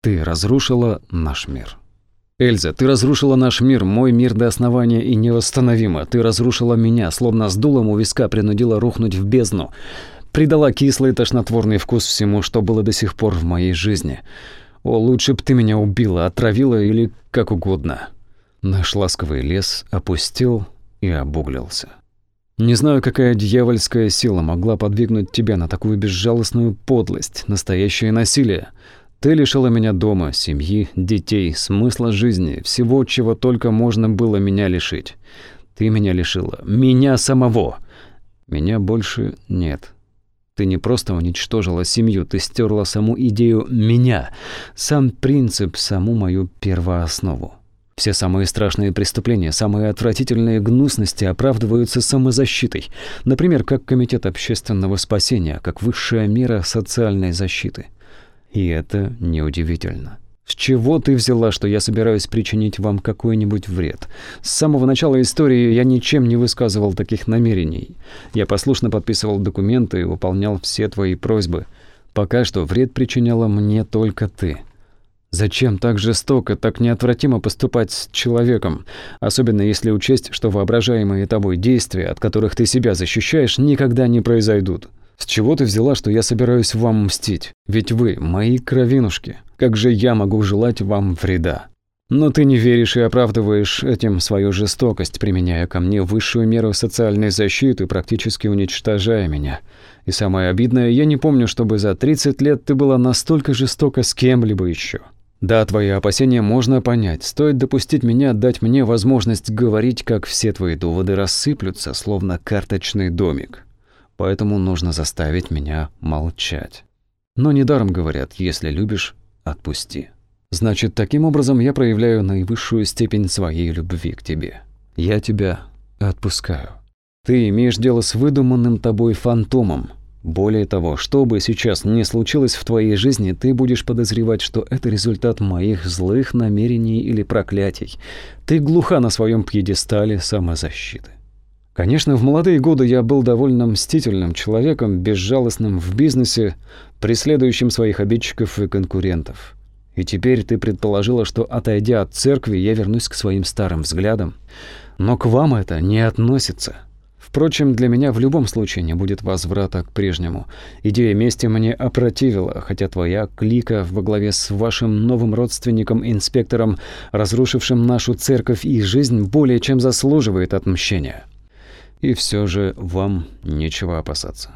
Ты разрушила наш мир. Эльза, ты разрушила наш мир, мой мир до основания и невосстановимо. Ты разрушила меня, словно с дулом у виска принудила рухнуть в бездну. Придала кислый тошнотворный вкус всему, что было до сих пор в моей жизни. О, лучше б ты меня убила, отравила или как угодно. Наш ласковый лес опустил и обуглился. Не знаю, какая дьявольская сила могла подвигнуть тебя на такую безжалостную подлость, настоящее насилие. Ты лишила меня дома, семьи, детей, смысла жизни, всего, чего только можно было меня лишить. Ты меня лишила. Меня самого. Меня больше нет. Ты не просто уничтожила семью, ты стерла саму идею меня, сам принцип, саму мою первооснову. Все самые страшные преступления, самые отвратительные гнусности оправдываются самозащитой. Например, как Комитет общественного спасения, как высшая мера социальной защиты. И это неудивительно. С чего ты взяла, что я собираюсь причинить вам какой-нибудь вред? С самого начала истории я ничем не высказывал таких намерений. Я послушно подписывал документы и выполнял все твои просьбы. Пока что вред причиняла мне только ты. Зачем так жестоко, так неотвратимо поступать с человеком, особенно если учесть, что воображаемые тобой действия, от которых ты себя защищаешь, никогда не произойдут? С чего ты взяла, что я собираюсь вам мстить? Ведь вы мои кровинушки. Как же я могу желать вам вреда? Но ты не веришь и оправдываешь этим свою жестокость, применяя ко мне высшую меру социальной защиты, практически уничтожая меня. И самое обидное, я не помню, чтобы за 30 лет ты была настолько жестока с кем-либо еще. Да, твои опасения можно понять. Стоит допустить меня, дать мне возможность говорить, как все твои доводы рассыплются, словно карточный домик. Поэтому нужно заставить меня молчать. Но недаром говорят, если любишь, отпусти. Значит, таким образом я проявляю наивысшую степень своей любви к тебе. Я тебя отпускаю. Ты имеешь дело с выдуманным тобой фантомом, более того, что бы сейчас ни случилось в твоей жизни, ты будешь подозревать, что это результат моих злых намерений или проклятий. Ты глуха на своем пьедестале самозащиты. Конечно, в молодые годы я был довольно мстительным человеком, безжалостным в бизнесе, преследующим своих обидчиков и конкурентов. И теперь ты предположила, что, отойдя от церкви, я вернусь к своим старым взглядам. Но к вам это не относится. Впрочем, для меня в любом случае не будет возврата к прежнему. Идея мести мне опротивила, хотя твоя клика во главе с вашим новым родственником-инспектором, разрушившим нашу церковь и жизнь, более чем заслуживает отмщения. И все же вам нечего опасаться.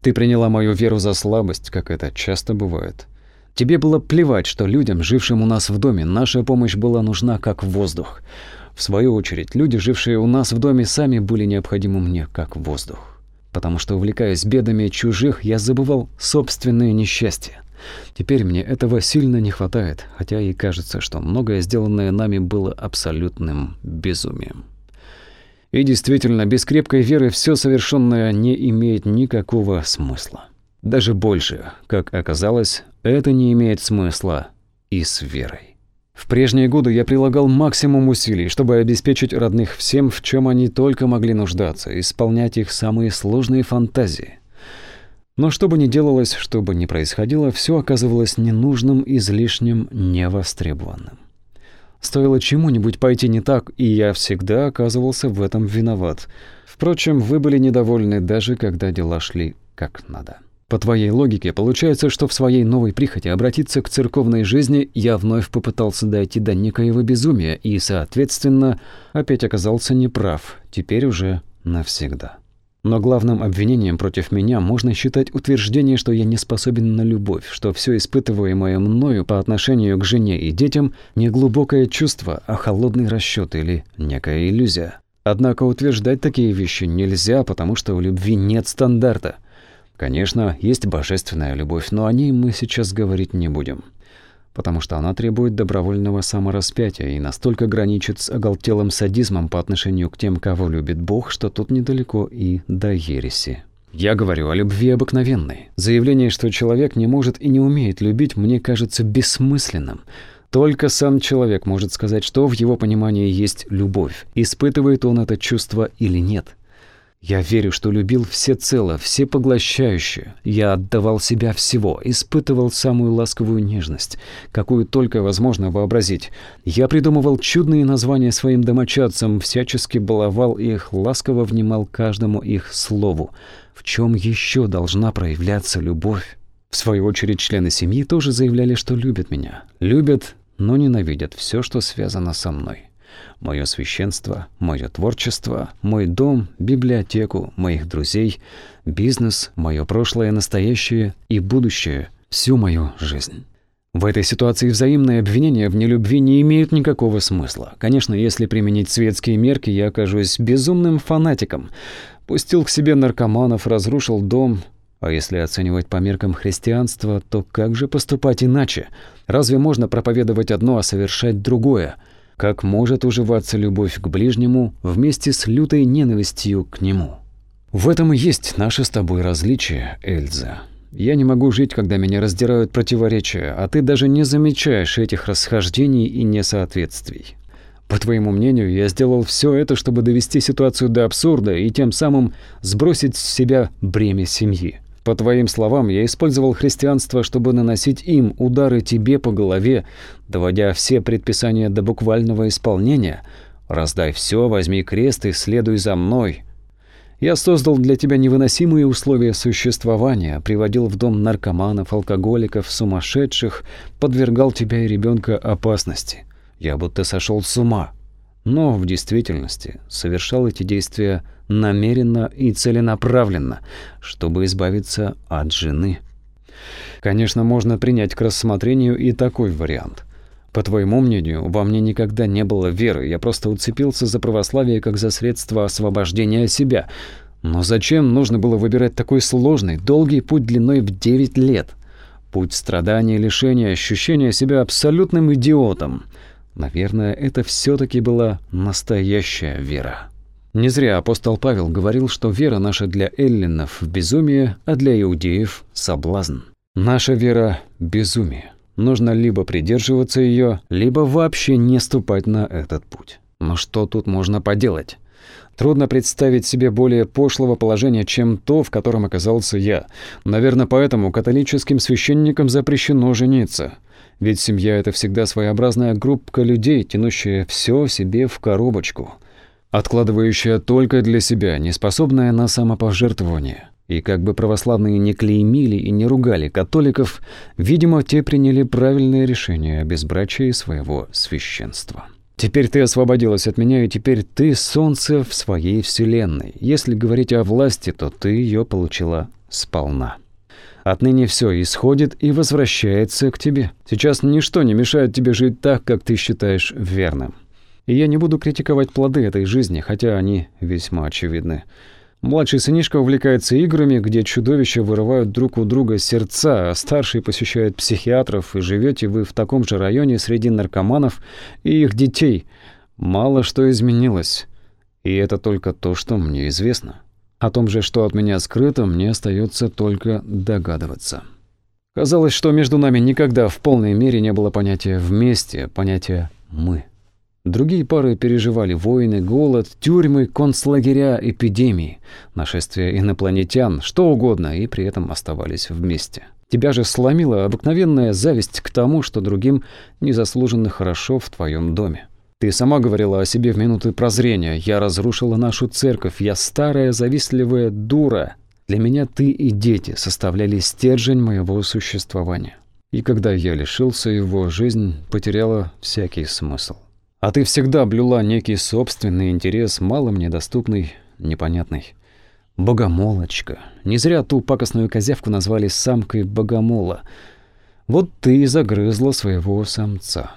Ты приняла мою веру за слабость, как это часто бывает. Тебе было плевать, что людям, жившим у нас в доме, наша помощь была нужна как воздух. В свою очередь, люди, жившие у нас в доме, сами были необходимы мне как воздух. Потому что, увлекаясь бедами чужих, я забывал собственное несчастье. Теперь мне этого сильно не хватает, хотя и кажется, что многое сделанное нами было абсолютным безумием. И действительно, без крепкой веры все совершенное не имеет никакого смысла. Даже больше, как оказалось, это не имеет смысла и с верой. В прежние годы я прилагал максимум усилий, чтобы обеспечить родных всем, в чем они только могли нуждаться, исполнять их самые сложные фантазии. Но что бы ни делалось, что бы ни происходило, все оказывалось ненужным, излишним, невостребованным. Стоило чему-нибудь пойти не так, и я всегда оказывался в этом виноват. Впрочем, вы были недовольны даже когда дела шли как надо. По твоей логике, получается, что в своей новой прихоти обратиться к церковной жизни я вновь попытался дойти до некоего безумия и, соответственно, опять оказался неправ, теперь уже навсегда. Но главным обвинением против меня можно считать утверждение, что я не способен на любовь, что все испытываемое мною по отношению к жене и детям не глубокое чувство, а холодный расчет или некая иллюзия. Однако утверждать такие вещи нельзя, потому что у любви нет стандарта – Конечно, есть божественная любовь, но о ней мы сейчас говорить не будем. Потому что она требует добровольного самораспятия и настолько граничит с оголтелым садизмом по отношению к тем, кого любит Бог, что тут недалеко и до ереси. Я говорю о любви обыкновенной. Заявление, что человек не может и не умеет любить, мне кажется бессмысленным. Только сам человек может сказать, что в его понимании есть любовь, испытывает он это чувство или нет. Я верю, что любил всецело, всепоглощающе. Я отдавал себя всего, испытывал самую ласковую нежность, какую только возможно вообразить. Я придумывал чудные названия своим домочадцам, всячески баловал их, ласково внимал каждому их слову. В чем еще должна проявляться любовь? В свою очередь, члены семьи тоже заявляли, что любят меня. Любят, но ненавидят все, что связано со мной мое священство, мое творчество, мой дом, библиотеку, моих друзей, бизнес, мое прошлое, настоящее и будущее, всю мою жизнь. В этой ситуации взаимные обвинения в нелюбви не имеют никакого смысла. Конечно, если применить светские мерки, я окажусь безумным фанатиком. Пустил к себе наркоманов, разрушил дом. А если оценивать по меркам христианства, то как же поступать иначе? Разве можно проповедовать одно, а совершать другое? Как может уживаться любовь к ближнему вместе с лютой ненавистью к нему? В этом и есть наше с тобой различие, Эльза. Я не могу жить, когда меня раздирают противоречия, а ты даже не замечаешь этих расхождений и несоответствий. По твоему мнению, я сделал все это, чтобы довести ситуацию до абсурда и тем самым сбросить с себя бремя семьи. По твоим словам, я использовал христианство, чтобы наносить им удары тебе по голове, доводя все предписания до буквального исполнения. Раздай все, возьми крест и следуй за мной. Я создал для тебя невыносимые условия существования, приводил в дом наркоманов, алкоголиков, сумасшедших, подвергал тебя и ребенка опасности. Я будто сошел с ума. Но в действительности совершал эти действия намеренно и целенаправленно, чтобы избавиться от жены. Конечно, можно принять к рассмотрению и такой вариант. По твоему мнению, во мне никогда не было веры, я просто уцепился за православие как за средство освобождения себя. Но зачем нужно было выбирать такой сложный, долгий путь длиной в 9 лет? Путь страдания, лишения, ощущения себя абсолютным идиотом. Наверное, это все таки была настоящая вера. Не зря апостол Павел говорил, что вера наша для эллинов – безумие, а для иудеев – соблазн. Наша вера – безумие. Нужно либо придерживаться ее, либо вообще не ступать на этот путь. Но что тут можно поделать? Трудно представить себе более пошлого положения, чем то, в котором оказался я. Наверное, поэтому католическим священникам запрещено жениться. Ведь семья – это всегда своеобразная группа людей, тянущая все себе в коробочку – откладывающая только для себя, неспособная на самопожертвование. И как бы православные не клеймили и не ругали католиков, видимо, те приняли правильное решение о безбрачии своего священства. Теперь ты освободилась от меня, и теперь ты солнце в своей вселенной. Если говорить о власти, то ты ее получила сполна. Отныне все исходит и возвращается к тебе. Сейчас ничто не мешает тебе жить так, как ты считаешь верным. И я не буду критиковать плоды этой жизни, хотя они весьма очевидны. Младший сынишка увлекается играми, где чудовища вырывают друг у друга сердца, а старший посещает психиатров, и живете вы в таком же районе среди наркоманов и их детей. Мало что изменилось. И это только то, что мне известно. О том же, что от меня скрыто, мне остается только догадываться. Казалось, что между нами никогда в полной мере не было понятия «вместе», понятия «мы». Другие пары переживали войны, голод, тюрьмы, концлагеря, эпидемии, нашествия инопланетян, что угодно, и при этом оставались вместе. Тебя же сломила обыкновенная зависть к тому, что другим незаслуженно хорошо в твоем доме. Ты сама говорила о себе в минуты прозрения. Я разрушила нашу церковь, я старая завистливая дура. Для меня ты и дети составляли стержень моего существования. И когда я лишился его, жизнь потеряла всякий смысл. А ты всегда блюла некий собственный интерес, мало мне доступный, непонятный. Богомолочка. Не зря ту пакостную козявку назвали самкой богомола. Вот ты и загрызла своего самца.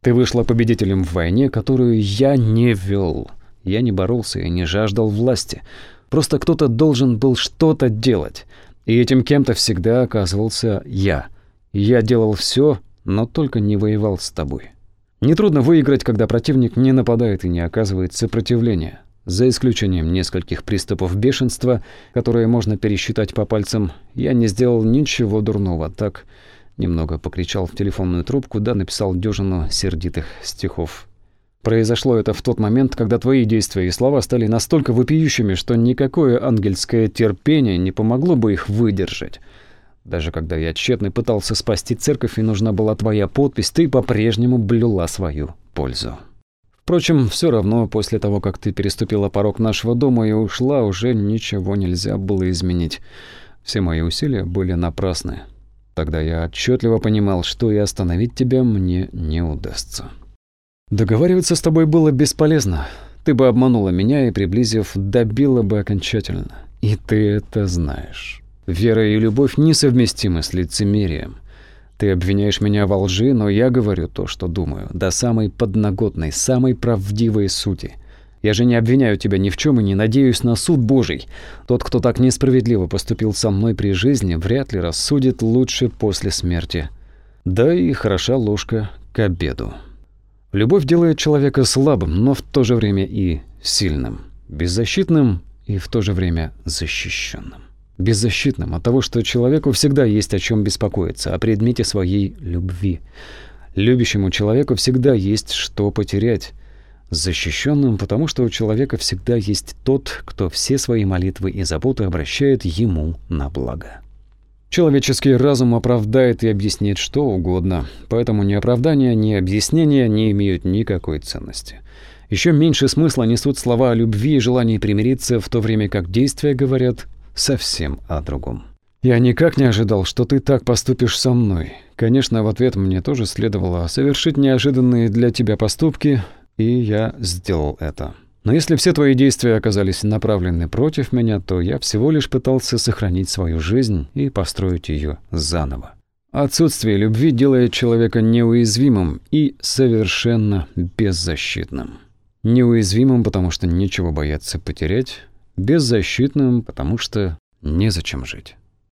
Ты вышла победителем в войне, которую я не вел. Я не боролся и не жаждал власти. Просто кто-то должен был что-то делать. И этим кем-то всегда оказывался я. Я делал все, но только не воевал с тобой. Нетрудно выиграть, когда противник не нападает и не оказывает сопротивления. За исключением нескольких приступов бешенства, которые можно пересчитать по пальцам, я не сделал ничего дурного, так немного покричал в телефонную трубку, да написал дюжину сердитых стихов. Произошло это в тот момент, когда твои действия и слова стали настолько вопиющими, что никакое ангельское терпение не помогло бы их выдержать. Даже когда я тщетно пытался спасти церковь и нужна была твоя подпись, ты по-прежнему блюла свою пользу. Впрочем, все равно после того, как ты переступила порог нашего дома и ушла, уже ничего нельзя было изменить. Все мои усилия были напрасны. Тогда я отчетливо понимал, что и остановить тебя мне не удастся. Договариваться с тобой было бесполезно. Ты бы обманула меня и, приблизив, добила бы окончательно. И ты это знаешь. Вера и любовь несовместимы с лицемерием. Ты обвиняешь меня во лжи, но я говорю то, что думаю, до самой подноготной, самой правдивой сути. Я же не обвиняю тебя ни в чем и не надеюсь на суд Божий. Тот, кто так несправедливо поступил со мной при жизни, вряд ли рассудит лучше после смерти. Да и хороша ложка к обеду. Любовь делает человека слабым, но в то же время и сильным, беззащитным и в то же время защищенным беззащитным от того, что человеку всегда есть о чем беспокоиться, о предмете своей любви. Любящему человеку всегда есть что потерять. Защищенным, потому что у человека всегда есть тот, кто все свои молитвы и заботы обращает ему на благо. Человеческий разум оправдает и объяснит что угодно, поэтому ни оправдания, ни объяснения не имеют никакой ценности. Еще меньше смысла несут слова о любви и желании примириться, в то время как действия говорят совсем о другом. «Я никак не ожидал, что ты так поступишь со мной. Конечно, в ответ мне тоже следовало совершить неожиданные для тебя поступки, и я сделал это. Но если все твои действия оказались направлены против меня, то я всего лишь пытался сохранить свою жизнь и построить ее заново. Отсутствие любви делает человека неуязвимым и совершенно беззащитным. Неуязвимым, потому что нечего бояться потерять, беззащитным, потому что незачем жить.